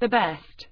the best.